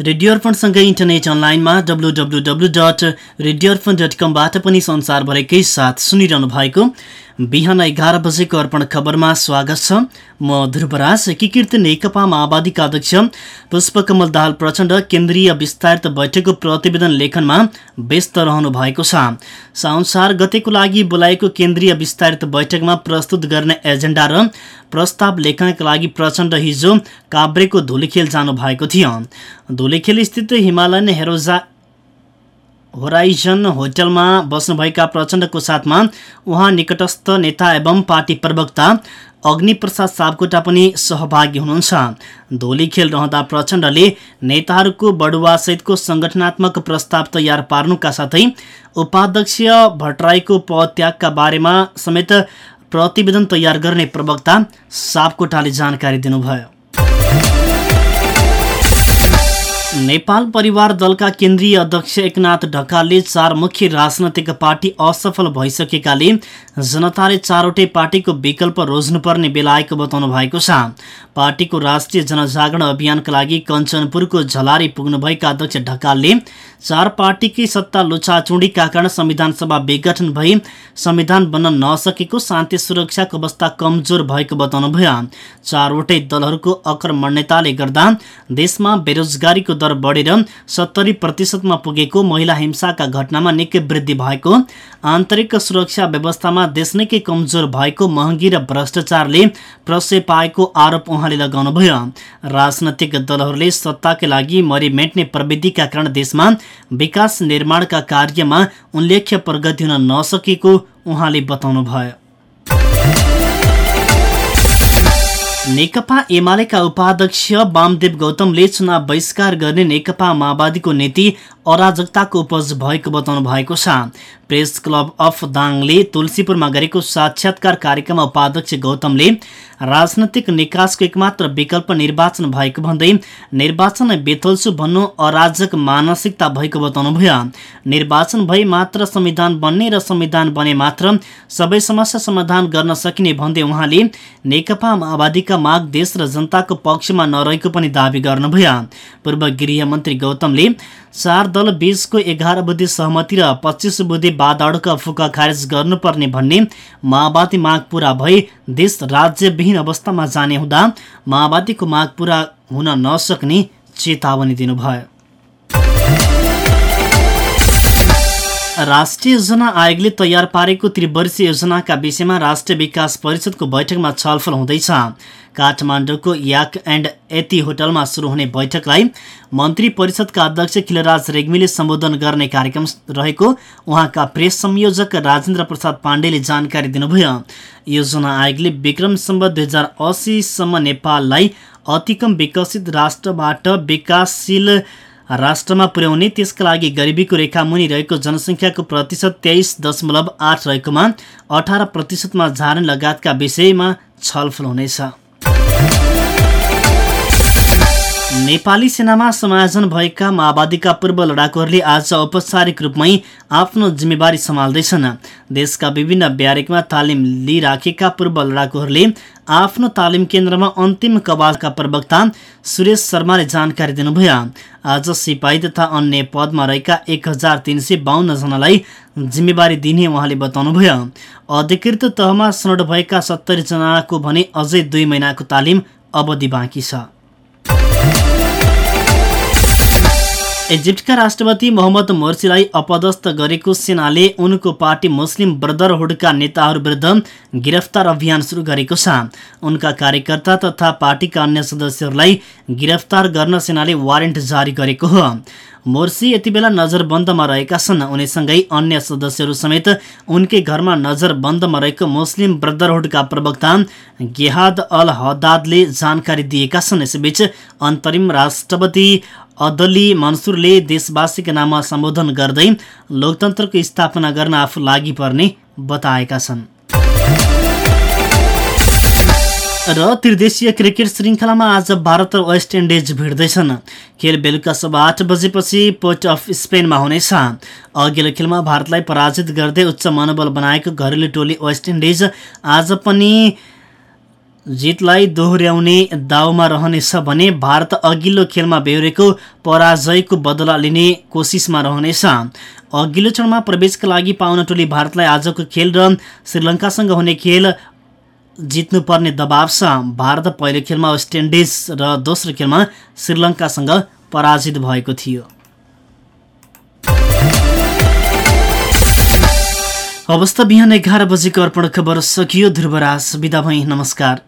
Radio अर्पणसँगै internet अनलाइनमा W W W dot radio Arpan dot कमबाट पनि संसारभरिकै साथ सुनिरहनु भएको बिहान एघार बजेको अर्पण खबरमा स्वागत छ। म ध्रुवराज एकीकृत नेकपा माओवादीका अध्यक्ष पुष्पकमल दाहाल प्रचण्ड केन्द्रीय विस्तारित बैठकको प्रतिवेदन लेखनमा व्यस्त रहनु भएको छ। साउन गतेको लागि बोलाएको केन्द्रीय विस्तारित बैठकमा प्रस्तुत गर्ने एजेन्डा र प्रस्ताव लेखनका लागि प्रचण्ड हिजो काभ्रेको धुलीखेल जानु भएको थियो। धुलीखेल स्थित हिमालयन हेरोजा होराइजन होटलमा बस्नुभएका प्रचण्डको साथमा उहाँ निकटस्थ नेता एवं पार्टी प्रवक्ता अग्निप्रसाद सापकोटा पनि सहभागी हुनुहुन्छ। धोली खेल रहँदा प्रचण्डले नेताहरूको बडुवासहितको सङ्गठनात्मक प्रस्ताव तयार पार्नुका साथै उपाध्यक्ष भट्टराईको पदत्यागका बारेमा समेत प्रतिवेदन तयार गर्ने प्रवक्ता सापकोटाले जानकारी दिनुभयो। नेपाल परिवार दलका केन्द्रीय अध्यक्ष एकनाथ ढकालले चार मुख्य राजनैतिक पार्टी असफल भइसकेकाले जनताले चारवटै पार्टीको विकल्प रोज्नुपर्ने बेला आएको बताउनु भएको छ। पार्टीको राष्ट्रिय जनजागरण अभियानका लागि कञ्चनपुरको झलारी पुग्नुभएका अध्यक्ष ढकालले चार पार्टीकै सत्ता लुचाचुडीका कारण संविधान सभा विघटन भई संविधान बन्न नसकेको शान्ति सुरक्षाको अवस्था कमजोर भएको बताउनुभयो। चारवटै दलहरूको अकर्मण्यताले गर्दा देशमा बेरोजगारीको दर बढेर सत्तरी प्रतिशतमा पुगेको महिला हिंसाका घटनामा निकै वृद्धि भएको। आन्तरिक सुरक्षा व्यवस्थामा देश निकै कमजोर भएको महँगी र भ्रष्टाचारले प्रशय पाएको आरोप उहाँले लगाउनुभयो। राजनैतिक दलहरूले सत्ताकै लागि मरिमेट्ने प्रविधिका कारण देशमा विकास निर्माणका कार्यमा उल्लेख्य प्रगति हुन नसकेको उहाँले बताउनुभयो। नेकपा एमालेका उपाध्यक्ष वामदेव गौतमले चुनाव बहिष्कार गर्ने नेकपा माओवादीको नीति अराजकताको उपज भएको बताउनु भएको छ। प्रेस क्लब अफ दाङले तुलसीपुरमा गरेको साक्षात्कार कार्यक्रममा उपाध्यक्ष गौतमले राजनैतिक निकासको एकमात्र विकल्प निर्वाचन भएको भन्दै निर्वाचन बेथल्छु भन्नु अराजक मानसिकता भएको बताउनुभयो। निर्वाचन भई मात्र संविधान बन्ने र संविधान बने मात्र सबै समस्या समाधान गर्न सकिने भन्दै उहाँले नेकपा माओवादीका माग देश र जनताको पक्षमा नरहेको पनि दावी गर्नुभयो। पूर्व गृहमन्त्री गौतमले चार दल बीचको एघार बुद्धि सहमति र पच्चिस बुद्धि बादडका फुका खारेज गर्नुपर्ने भन्ने माओवादी माग पूरा भई देश राज्यविहीन अवस्थामा जाने हुँदा माओवादीको माग पूरा हुन नसक्ने चेतावनी दिनुभयो। राष्ट्रिय योजना आयोगले तयार पारेको त्रिवर्षीय योजनाका विषयमा राष्ट्रिय विकास परिषदको बैठकमा छलफल हुँदैछ। काठमाडौँको याक एन्ड एती होटलमा सुरु हुने बैठकलाई मन्त्री परिषदका अध्यक्ष खिलराज रेग्मीले सम्बोधन गर्ने कार्यक्रम रहेको उहाँका प्रेस संयोजक राजेन्द्र प्रसाद पाण्डेले जानकारी दिनुभयो। योजना आयोगले विक्रमसम्म दुई हजार असीसम्म नेपाललाई अतिकम विकसित राष्ट्रबाट विकासशील राष्ट्रमा पुर्याउने त्यसका लागि गरिबीको रेखा मुनि रहेको जनसङ्ख्याको प्रतिशत तेइस दशमलव आठ रहेकोमा अठार प्रतिशतमा झार्ने लगायतका विषयमा छलफल हुनेछ। नेपाली सेनामा समायोजन भएका माओवादीका पूर्व लडाकुहरूले आज औपचारिक रूपमै आफ्नो जिम्मेवारी सम्हाल्दैछन्। देशका विभिन्न ब्यारेकमा तालिम लिइराखेका पूर्व लडाकुहरूले आफ्नो तालिम केन्द्रमा अन्तिम कवाजका प्रवक्ता सुरेश शर्माले जानकारी दिनुभयो। आज सिपाही तथा अन्य पदमा रहेका एक हजार तिन सय बाहन्नजनालाई जिम्मेवारी दिने उहाँले बताउनुभयो। अधिकृत तहमा सनद भएका सत्तरीजनाको भने अझै दुई महिनाको तालिम अवधि बाँकी छ। इजिप्टका राष्ट्रपति मोहम्मद मोर्सीलाई अपदस्थ गरेको सेनाले उनको पार्टी मुस्लिम ब्रदरहुडका नेताहरू विरुद्ध गिरफ्तार अभियान सुरु गरेको छ। उनका कार्यकर्ता तथा पार्टीका अन्य सदस्यहरूलाई गिरफ्तार गर्न सेनाले वारेन्ट जारी गरेको हो। मोर्सी यति बेला नजरबन्दमा रहेका छन्। उनीसँगै अन्य सदस्यहरू समेत उनकै घरमा नजरबन्दमा रहेको मुस्लिम ब्रदरहुडका प्रवक्ता गेहाद अल हदादले जानकारी दिएका छन्। यसैबीच अन्तरिम राष्ट्रपति अदली मन्सुरले देशवासीका नाममा सम्बोधन गर्दै लोकतन्त्रको स्थापना गर्न आफू लागि पर्ने बताएका छन्। र त्रिदेशीय क्रिकेट श्रृङ्खलामा आज भारत र वेस्ट इन्डिज भिड्दैछन्। खेल बेलुका सभा आठ बजेपछि पोर्ट अफ स्पेनमा हुनेछ। अघिल्लो खेलमा भारतलाई पराजित गर्दै उच्च मनोबल बनाएको घरेलु टोली वेस्ट इन्डिज आज पनि जितलाई दोहोऱ्याउने दाउमा रहनेछ भने भारत अघिल्लो खेलमा बेहोरेको पराजयको बदला लिने कोसिसमा रहनेछ। अघिल्लो क्षणमा प्रवेशका लागि पाउन टोली भारतलाई आजको खेल र श्रीलङ्कासँग हुने खेल जित्नुपर्ने दबाव छ। भारत पहिलो खेलमा वेस्ट इन्डिज र दोस्रो खेलमा श्रीलङ्कासँग पराजित भएको थियो। अवस्था बिहान एघार बजेको अर्पण खबर सकियो ध्रुवराज। बिदा भई नमस्कार।